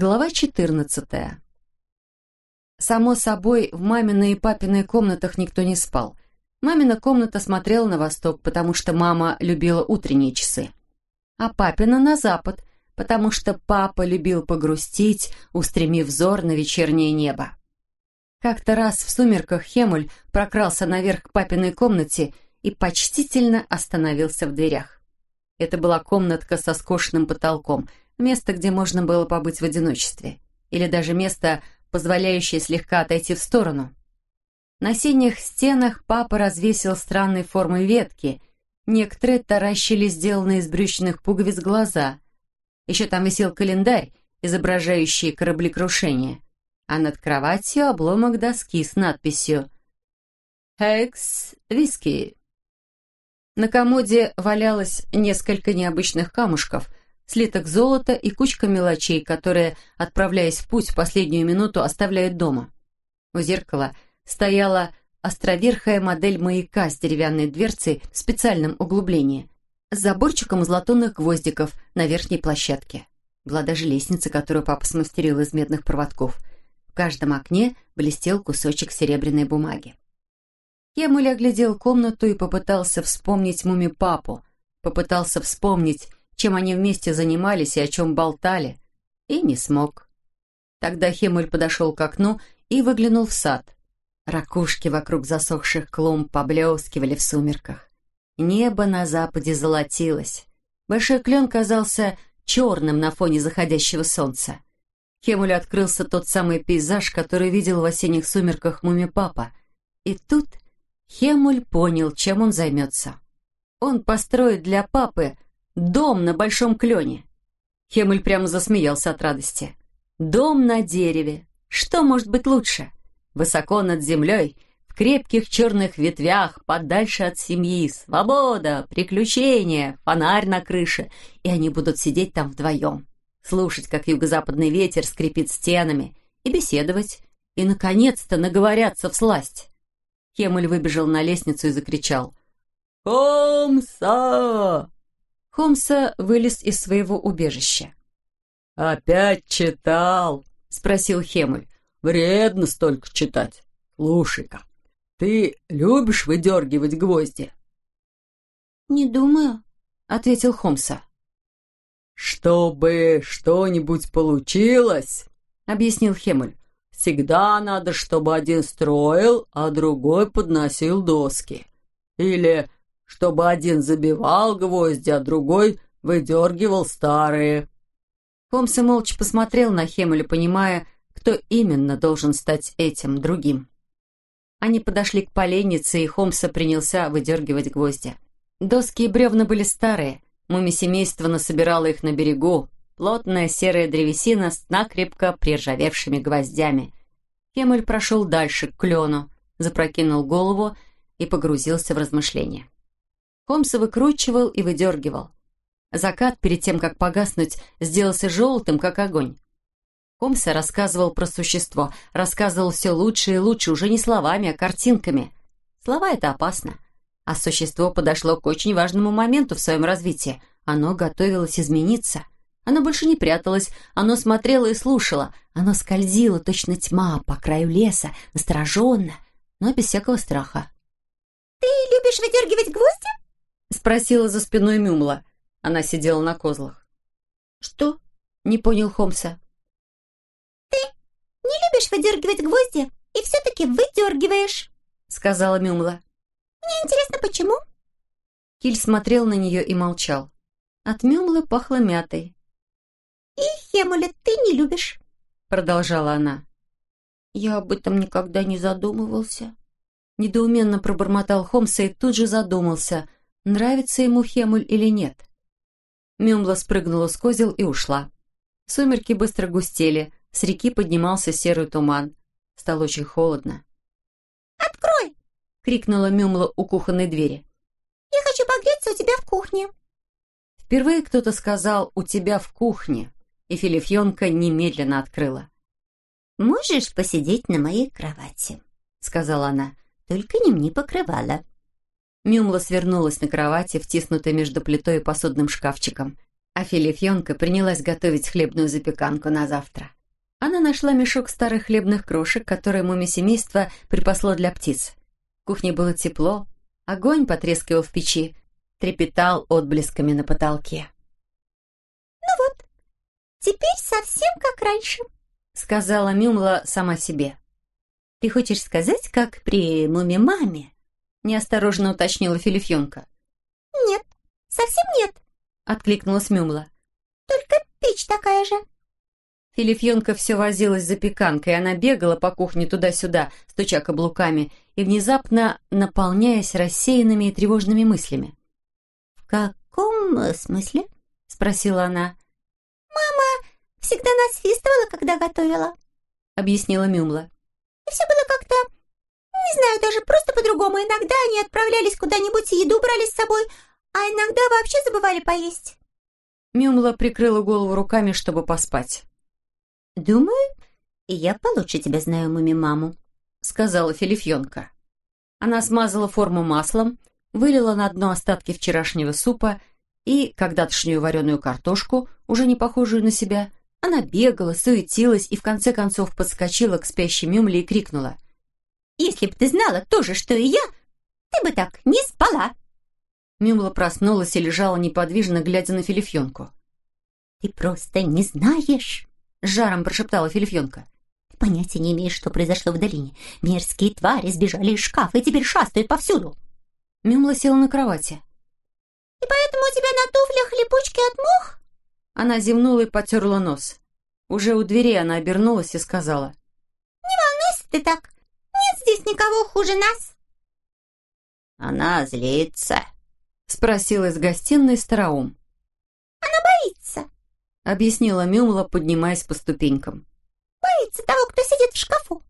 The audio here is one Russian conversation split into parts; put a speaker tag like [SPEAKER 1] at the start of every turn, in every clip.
[SPEAKER 1] Глава 14. Само собой, в маминой и папиной комнатах никто не спал. Мамина комната смотрела на восток, потому что мама любила утренние часы. А папина на запад, потому что папа любил погрустить, устремив взор на вечернее небо. Как-то раз в сумерках Хемуль прокрался наверх к папиной комнате и почтительно остановился в дверях. Это была комнатка со скошенным потолком – место, где можно было побыть в одиночестве, или даже место, позволяющее слегка отойти в сторону. На синих стенах папа развесил странной формы ветки, некоторые таращили сделанные из брючных пуговиц глаза. Еще там висел календарь, изображающий кораблекрушение, а над кроватью обломок доски с надписью «Хекс виски». На комоде валялось несколько необычных камушков, слиток золота и кучка мелочей, которые, отправляясь в путь в последнюю минуту, оставляют дома. У зеркала стояла островерхая модель маяка с деревянной дверцей в специальном углублении, с заборчиком из латунных гвоздиков на верхней площадке. Была даже лестница, которую папа смастерил из медных проводков. В каждом окне блестел кусочек серебряной бумаги. Кемуль оглядел комнату и попытался вспомнить муми-папу, попытался вспомнить, чем они вместе занимались и о чем болтали, и не смог. Тогда Хемуль подошел к окну и выглянул в сад. Ракушки вокруг засохших клумб поблескивали в сумерках. Небо на западе золотилось. Большой клен казался черным на фоне заходящего солнца. Хемулю открылся тот самый пейзаж, который видел в осенних сумерках муми-папа. И тут Хемуль понял, чем он займется. Он построит для папы Дом на большом клене. Хемель прямо засмеялся от радости. Дом на дереве. Что может быть лучше? Высоко над землей, в крепких черных ветвях, подальше от семьи, свобода, приключения, фонарь на крыше, и они будут сидеть там вдвоем, слушать, как юго-западный ветер скрипит стенами, и беседовать, и, наконец-то, наговорятся в сласть. Хемель выбежал на лестницу и закричал. «Комса! Холмса вылез из своего убежища.
[SPEAKER 2] «Опять читал?» — спросил Хемуль. «Вредно столько читать. Слушай-ка, ты любишь выдергивать гвозди?»
[SPEAKER 3] «Не думаю», — ответил Холмса.
[SPEAKER 2] «Чтобы что-нибудь получилось», — объяснил Хемуль, «всегда надо, чтобы один строил, а другой подносил доски. Или чтобы один забивал гвозди, а другой выдергивал старые.
[SPEAKER 1] Холмс и молча посмотрел на Хемеля, понимая, кто именно должен стать этим другим. Они подошли к поленнице, и Холмса принялся выдергивать гвозди. Доски и бревна были старые, муми семейство насобирало их на берегу, плотная серая древесина с накрепко приржавевшими гвоздями. Хемель прошел дальше, к клену, запрокинул голову и погрузился в размышления. Холмс выкручивал и выдергивал. Закат, перед тем, как погаснуть, сделался желтым, как огонь. Холмс рассказывал про существо, рассказывал все лучше и лучше, уже не словами, а картинками. Слова — это опасно. А существо подошло к очень важному моменту в своем развитии. Оно готовилось измениться. Оно больше не пряталось, оно смотрело и слушало. Оно скользило, точно тьма, по краю леса, настороженно, но без всякого страха.
[SPEAKER 3] «Ты любишь выдергивать гвозди?»
[SPEAKER 1] — спросила за спиной Мюмла. Она сидела на козлах.
[SPEAKER 3] «Что?»
[SPEAKER 1] — не понял Холмса.
[SPEAKER 3] «Ты не любишь выдергивать гвозди и все-таки выдергиваешь», — сказала Мюмла. «Мне интересно, почему?»
[SPEAKER 1] Киль смотрел на нее и молчал. От Мюмлы пахло мятой.
[SPEAKER 3] «И Хемуля ты не любишь», —
[SPEAKER 1] продолжала она.
[SPEAKER 3] «Я об этом никогда не задумывался».
[SPEAKER 1] Недоуменно пробормотал Холмса и тут же задумался — нравится ему Хемуль или нет. Мюмла спрыгнула с козел и ушла. Сумерки быстро густели, с реки поднимался серый туман. Стало очень холодно.
[SPEAKER 3] «Открой!»
[SPEAKER 1] — крикнула Мюмла у кухонной двери.
[SPEAKER 3] «Я хочу погреться у тебя в кухне».
[SPEAKER 1] Впервые кто-то сказал «у тебя в кухне», и Филифьонка немедленно открыла.
[SPEAKER 3] «Можешь посидеть на моей кровати», — сказала она. «Только не мне покрывало».
[SPEAKER 1] Мюмла свернулась на кровати, втиснутая между плитой и посудным шкафчиком. А Филифьонка принялась готовить хлебную запеканку на завтра. Она нашла мешок старых хлебных крошек, которые муми семейства припасло для птиц. В кухне было тепло, огонь потрескивал в печи, трепетал отблесками на потолке.
[SPEAKER 3] «Ну вот, теперь совсем как раньше», — сказала Мюмла сама себе. «Ты хочешь сказать, как при муме-маме?» — неосторожно уточнила Филифьонка. «Нет, совсем нет», — откликнулась Мюмла. «Только печь такая же».
[SPEAKER 1] Филифьонка все возилась за запеканкой, она бегала по кухне туда-сюда, стуча каблуками, и внезапно наполняясь рассеянными и тревожными мыслями.
[SPEAKER 3] «В каком э, смысле?» — спросила она. «Мама всегда насвистывала, когда готовила», — объяснила Мюмла. «И все было как-то, не знаю, даже просто по-другому. Иногда они отправлялись куда-нибудь и еду брали с собой, а иногда вообще забывали поесть».
[SPEAKER 1] Мюмла прикрыла голову руками, чтобы поспать.
[SPEAKER 3] «Думаю, я получше тебя знаю, мами-маму», —
[SPEAKER 1] сказала Филифьонка. Она смазала форму маслом, вылила на дно остатки вчерашнего супа и когда-тошнюю вареную картошку, уже не похожую на себя. Она бегала, суетилась и в конце концов подскочила к спящей Мюмле и крикнула.
[SPEAKER 3] «Если б ты знала то же, что и я, ты бы так не спала!»
[SPEAKER 1] Мюмла проснулась и лежала неподвижно, глядя на Филифьонку.
[SPEAKER 3] «Ты просто не знаешь!» — жаром прошептала Филифьонка. «Ты понятия не имеешь, что произошло в долине. Мерзкие твари сбежали из шкафа и теперь шастают повсюду».
[SPEAKER 1] Мюмла села на кровати.
[SPEAKER 3] «И поэтому у тебя на туфлях липучки от мух?»
[SPEAKER 1] Она зевнула и потерла нос. Уже у двери она обернулась и сказала.
[SPEAKER 3] «Не волнуйся ты так. Нет здесь никого хуже нас».
[SPEAKER 2] «Она злится?»
[SPEAKER 1] — спросил из гостиной Староум.
[SPEAKER 3] «Она боится»,
[SPEAKER 1] объяснила Мюмла, поднимаясь по ступенькам.
[SPEAKER 3] «Боится того, кто сидит в шкафу».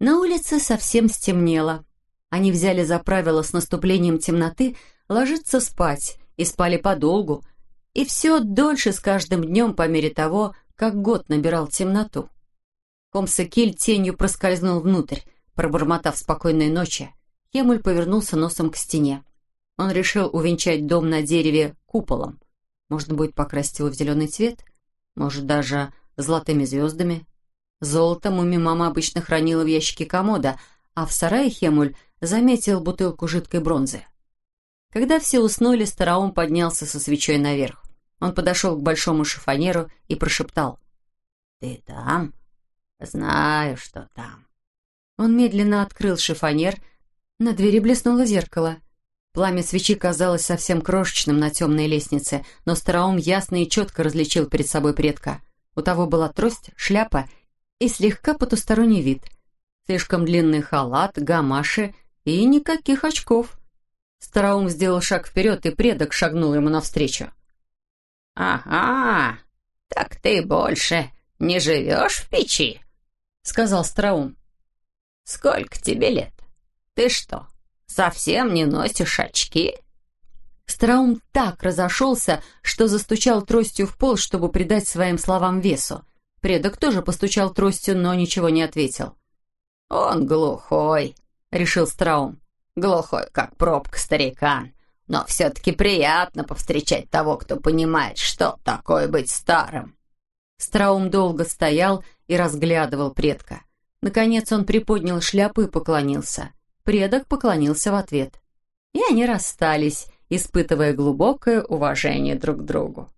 [SPEAKER 1] На улице совсем стемнело. Они взяли за правило с наступлением темноты ложиться спать и спали подолгу, и все дольше с каждым днем по мере того, как год набирал темноту. Комсакиль тенью проскользнул внутрь, пробормотав спокойной ночи. Хемуль повернулся носом к стене. Он решил увенчать дом на дереве куполом. Можно будет покрасить его в зеленый цвет, может, даже золотыми звездами. Золото муми-мама обычно хранила в ящике комода, а в сарае Хемуль заметил бутылку жидкой бронзы. Когда все уснули, Стараум поднялся со свечой наверх. Он подошел к большому шифонеру и прошептал.
[SPEAKER 2] «Ты там? Знаю, что там».
[SPEAKER 1] Он медленно открыл шифонер. На двери блеснуло зеркало. Пламя свечи казалось совсем крошечным на темной лестнице, но Стараум ясно и четко различил перед собой предка. У того была трость, шляпа и слегка потусторонний вид. Слишком длинный халат, гамаши и никаких очков. Стараум сделал шаг вперед, и предок шагнул ему навстречу.
[SPEAKER 2] «Ага, так ты больше не живешь в печи?» — сказал Стараум. «Сколько тебе лет? Ты что, совсем не носишь очки?»
[SPEAKER 1] Страум так разошелся, что застучал тростью в пол, чтобы придать своим словам весу. Предок тоже постучал тростью, но ничего не ответил.
[SPEAKER 2] «Он глухой», — решил Страум. «Глухой, как пробка старикан. Но все-таки приятно повстречать того, кто понимает, что такое быть старым».
[SPEAKER 1] Страум долго стоял и разглядывал предка. Наконец он приподнял шляпу и поклонился. Предок поклонился в ответ. И они расстались, испытывая глубокое уважение друг к другу.